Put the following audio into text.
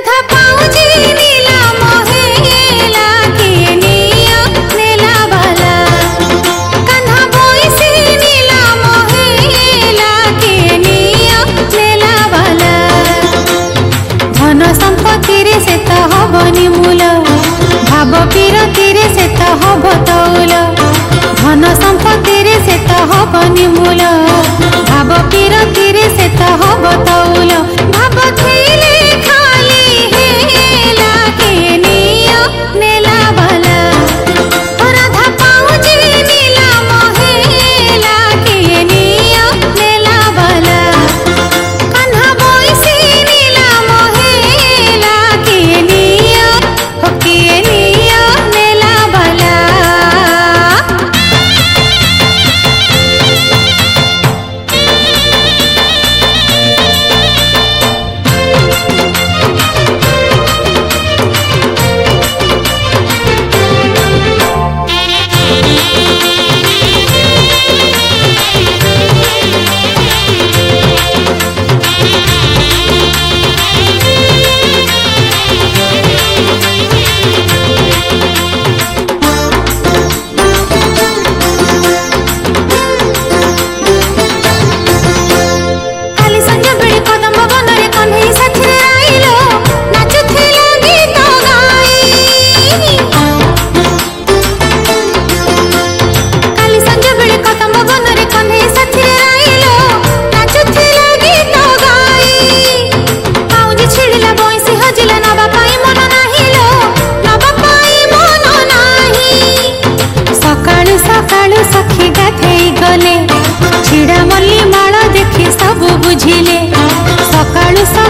他。झिले सका